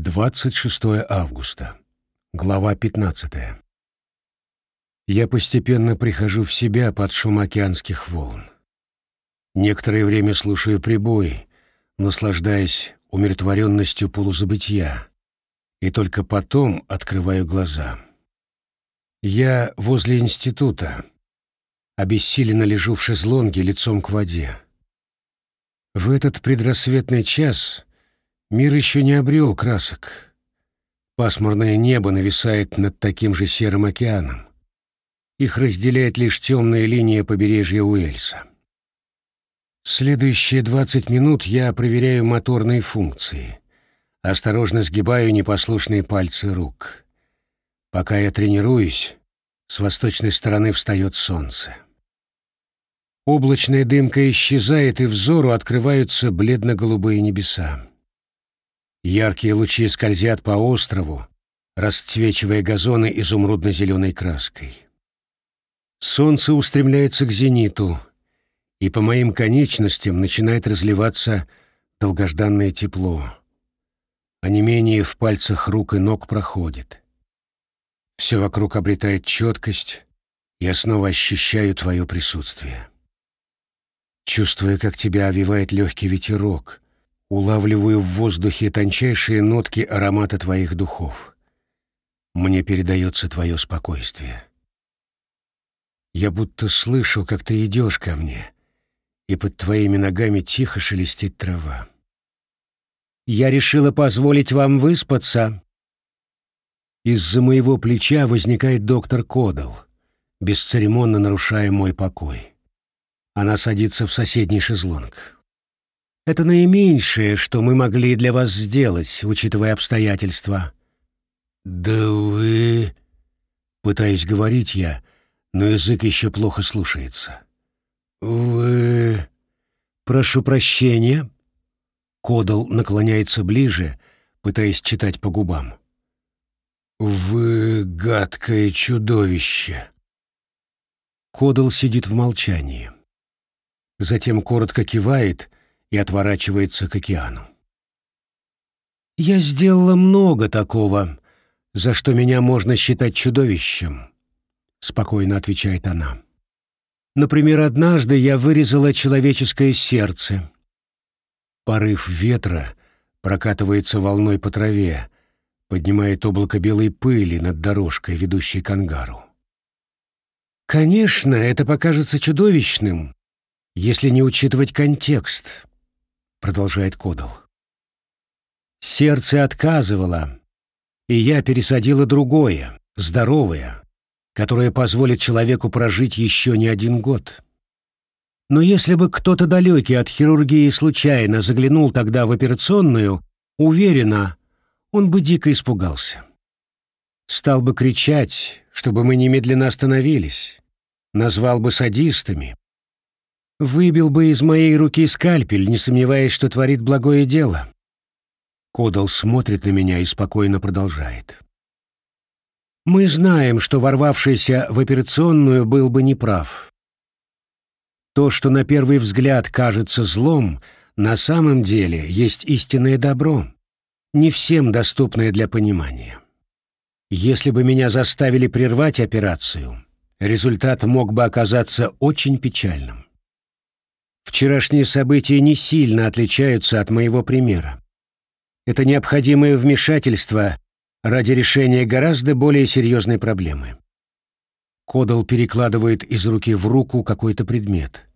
26 августа. Глава 15. Я постепенно прихожу в себя под шум океанских волн. Некоторое время слушаю прибой, наслаждаясь умиротворенностью полузабытия, и только потом открываю глаза. Я возле института, обессиленно лежу в шезлонге лицом к воде. В этот предрассветный час Мир еще не обрел красок. Пасмурное небо нависает над таким же серым океаном. Их разделяет лишь темная линия побережья Уэльса. Следующие двадцать минут я проверяю моторные функции. Осторожно сгибаю непослушные пальцы рук. Пока я тренируюсь, с восточной стороны встает солнце. Облачная дымка исчезает, и взору открываются бледно-голубые небеса. Яркие лучи скользят по острову, расцвечивая газоны изумрудно-зеленой краской. Солнце устремляется к зениту, и по моим конечностям начинает разливаться долгожданное тепло. А не менее в пальцах рук и ног проходит. Все вокруг обретает четкость, я снова ощущаю твое присутствие. Чувствуя, как тебя овивает легкий ветерок — улавливаю в воздухе тончайшие нотки аромата твоих духов. Мне передается твое спокойствие. Я будто слышу, как ты идешь ко мне, и под твоими ногами тихо шелестит трава. Я решила позволить вам выспаться. Из-за моего плеча возникает доктор Кодал, бесцеремонно нарушая мой покой. Она садится в соседний шезлонг. Это наименьшее, что мы могли для вас сделать, учитывая обстоятельства». «Да вы...» — пытаюсь говорить я, но язык еще плохо слушается. «Вы...» «Прошу прощения». Кодал наклоняется ближе, пытаясь читать по губам. «Вы гадкое чудовище!» Кодал сидит в молчании. Затем коротко кивает и отворачивается к океану. «Я сделала много такого, за что меня можно считать чудовищем», — спокойно отвечает она. «Например, однажды я вырезала человеческое сердце. Порыв ветра прокатывается волной по траве, поднимает облако белой пыли над дорожкой, ведущей к ангару. Конечно, это покажется чудовищным, если не учитывать контекст, — продолжает Кодал. «Сердце отказывало, и я пересадила другое, здоровое, которое позволит человеку прожить еще не один год. Но если бы кто-то далекий от хирургии случайно заглянул тогда в операционную, уверена, он бы дико испугался. Стал бы кричать, чтобы мы немедленно остановились, назвал бы садистами, Выбил бы из моей руки скальпель, не сомневаясь, что творит благое дело. Кодал смотрит на меня и спокойно продолжает. Мы знаем, что ворвавшийся в операционную был бы неправ. То, что на первый взгляд кажется злом, на самом деле есть истинное добро, не всем доступное для понимания. Если бы меня заставили прервать операцию, результат мог бы оказаться очень печальным. Вчерашние события не сильно отличаются от моего примера. Это необходимое вмешательство ради решения гораздо более серьезной проблемы. Кодал перекладывает из руки в руку какой-то предмет.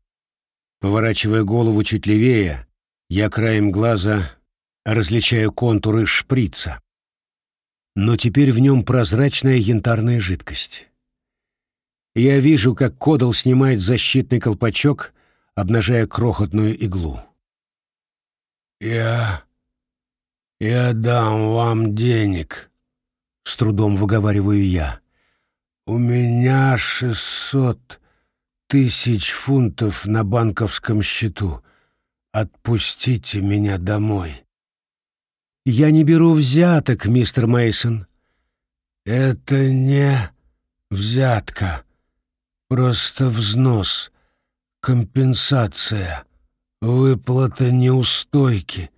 Поворачивая голову чуть левее, я краем глаза различаю контуры шприца. Но теперь в нем прозрачная янтарная жидкость. Я вижу, как Кодал снимает защитный колпачок обнажая крохотную иглу. «Я... я дам вам денег», — с трудом выговариваю я. «У меня шестьсот тысяч фунтов на банковском счету. Отпустите меня домой». «Я не беру взяток, мистер Мейсон. «Это не взятка, просто взнос компенсация, выплата неустойки,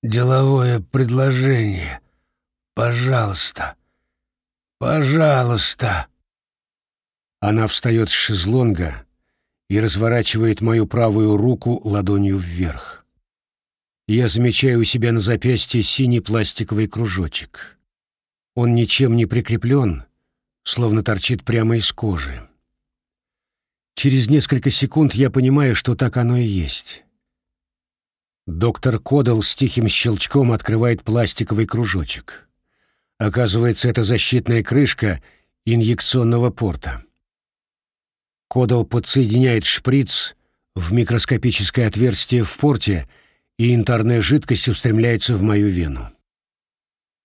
деловое предложение. Пожалуйста, пожалуйста. Она встает с шезлонга и разворачивает мою правую руку ладонью вверх. Я замечаю у себя на запястье синий пластиковый кружочек. Он ничем не прикреплен, словно торчит прямо из кожи. Через несколько секунд я понимаю, что так оно и есть. Доктор Кодал с тихим щелчком открывает пластиковый кружочек. Оказывается, это защитная крышка инъекционного порта. Кодал подсоединяет шприц в микроскопическое отверстие в порте и янтарная жидкость устремляется в мою вену.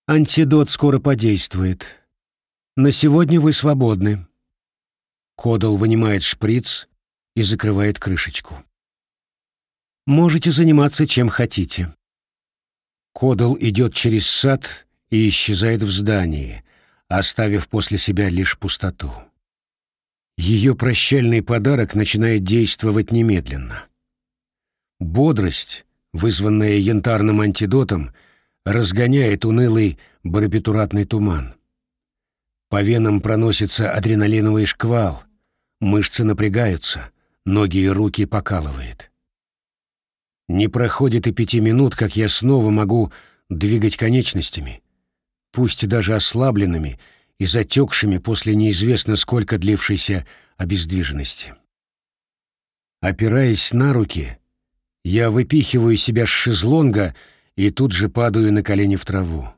Антидот скоро подействует. На сегодня вы свободны. Кодал вынимает шприц и закрывает крышечку. Можете заниматься чем хотите. Кодал идет через сад и исчезает в здании, оставив после себя лишь пустоту. Ее прощальный подарок начинает действовать немедленно. Бодрость, вызванная янтарным антидотом, разгоняет унылый барбитуратный туман. По венам проносится адреналиновый шквал, мышцы напрягаются, ноги и руки покалывает. Не проходит и пяти минут, как я снова могу двигать конечностями, пусть даже ослабленными и затекшими после неизвестно сколько длившейся обездвиженности. Опираясь на руки, я выпихиваю себя с шезлонга и тут же падаю на колени в траву.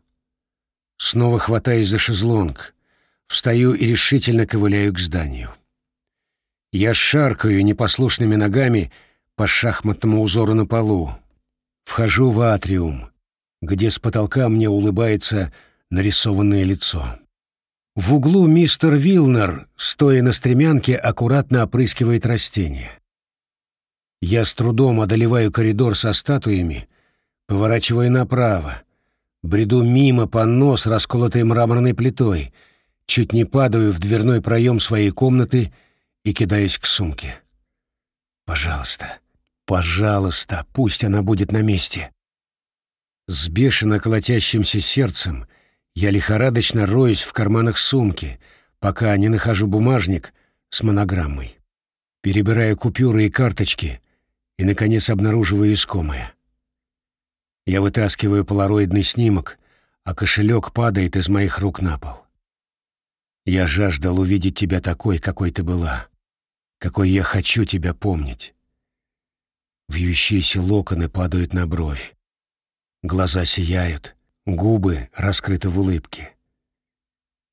Снова хватаюсь за шезлонг, встаю и решительно ковыляю к зданию. Я шаркаю непослушными ногами по шахматному узору на полу. Вхожу в атриум, где с потолка мне улыбается нарисованное лицо. В углу мистер Вилнер, стоя на стремянке, аккуратно опрыскивает растения. Я с трудом одолеваю коридор со статуями, поворачиваю направо, бреду мимо панно с расколотой мраморной плитой, чуть не падаю в дверной проем своей комнаты и кидаюсь к сумке. «Пожалуйста, пожалуйста, пусть она будет на месте». С бешено колотящимся сердцем я лихорадочно роюсь в карманах сумки, пока не нахожу бумажник с монограммой. Перебираю купюры и карточки, и, наконец, обнаруживаю искомое. Я вытаскиваю полароидный снимок, а кошелек падает из моих рук на пол. Я жаждал увидеть тебя такой, какой ты была, какой я хочу тебя помнить. Вьющиеся локоны падают на бровь. Глаза сияют, губы раскрыты в улыбке.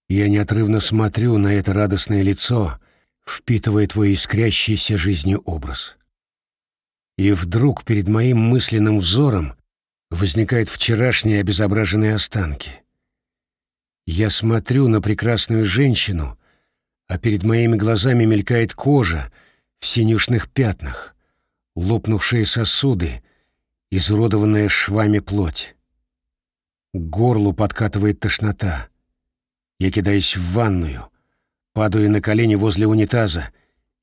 Я неотрывно смотрю на это радостное лицо, впитывая твой искрящийся жизнью образ. И вдруг перед моим мысленным взором возникают вчерашние обезображенные останки. Я смотрю на прекрасную женщину, а перед моими глазами мелькает кожа в синюшных пятнах, лопнувшие сосуды, изуродованная швами плоть. К горлу подкатывает тошнота. Я кидаюсь в ванную, падаю на колени возле унитаза,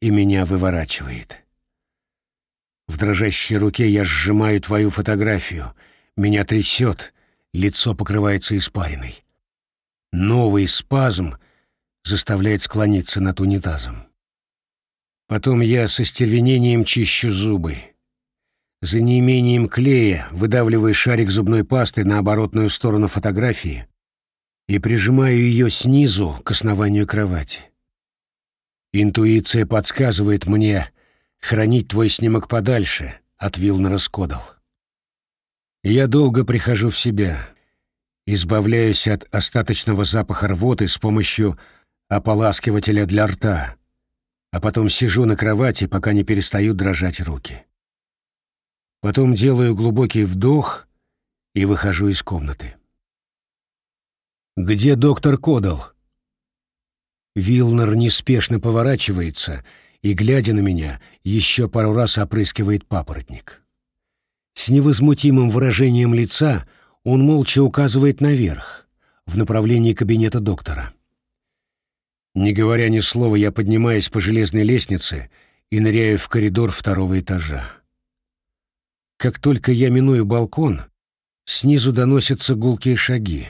и меня выворачивает. В дрожащей руке я сжимаю твою фотографию. Меня трясет, лицо покрывается испариной. Новый спазм заставляет склониться над унитазом. Потом я со стервенением чищу зубы. За неимением клея выдавливаю шарик зубной пасты на оборотную сторону фотографии и прижимаю ее снизу к основанию кровати. Интуиция подсказывает мне, хранить твой снимок подальше, от Вилна раскодал. Я долго прихожу в себя, избавляюсь от остаточного запаха рвоты с помощью ополаскивателя для рта, а потом сижу на кровати, пока не перестают дрожать руки. Потом делаю глубокий вдох и выхожу из комнаты. «Где доктор Кодал?» Вилнер неспешно поворачивается и, глядя на меня, еще пару раз опрыскивает папоротник. С невозмутимым выражением лица он молча указывает наверх, в направлении кабинета доктора. Не говоря ни слова, я поднимаюсь по железной лестнице и ныряю в коридор второго этажа. Как только я миную балкон, снизу доносятся гулкие шаги.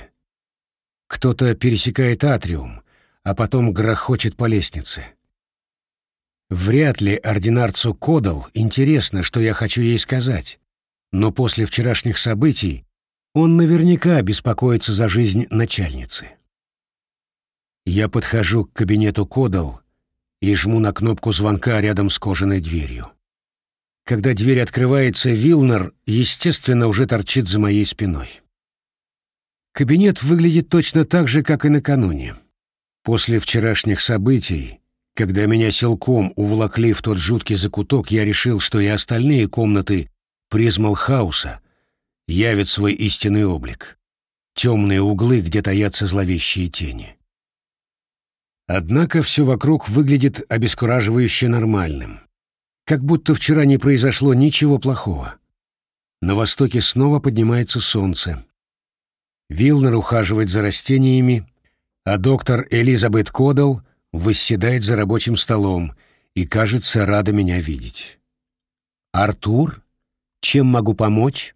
Кто-то пересекает атриум, а потом грохочет по лестнице. Вряд ли ординарцу Кодал интересно, что я хочу ей сказать, но после вчерашних событий он наверняка беспокоится за жизнь начальницы. Я подхожу к кабинету Кодал и жму на кнопку звонка рядом с кожаной дверью. Когда дверь открывается, Вилнер, естественно, уже торчит за моей спиной. Кабинет выглядит точно так же, как и накануне. После вчерашних событий, когда меня силком уволокли в тот жуткий закуток, я решил, что и остальные комнаты Призмалхауса явят свой истинный облик. Темные углы, где таятся зловещие тени. Однако все вокруг выглядит обескураживающе нормальным. Как будто вчера не произошло ничего плохого. На востоке снова поднимается солнце. Вилнер ухаживает за растениями, а доктор Элизабет Кодал восседает за рабочим столом и, кажется, рада меня видеть. «Артур, чем могу помочь?»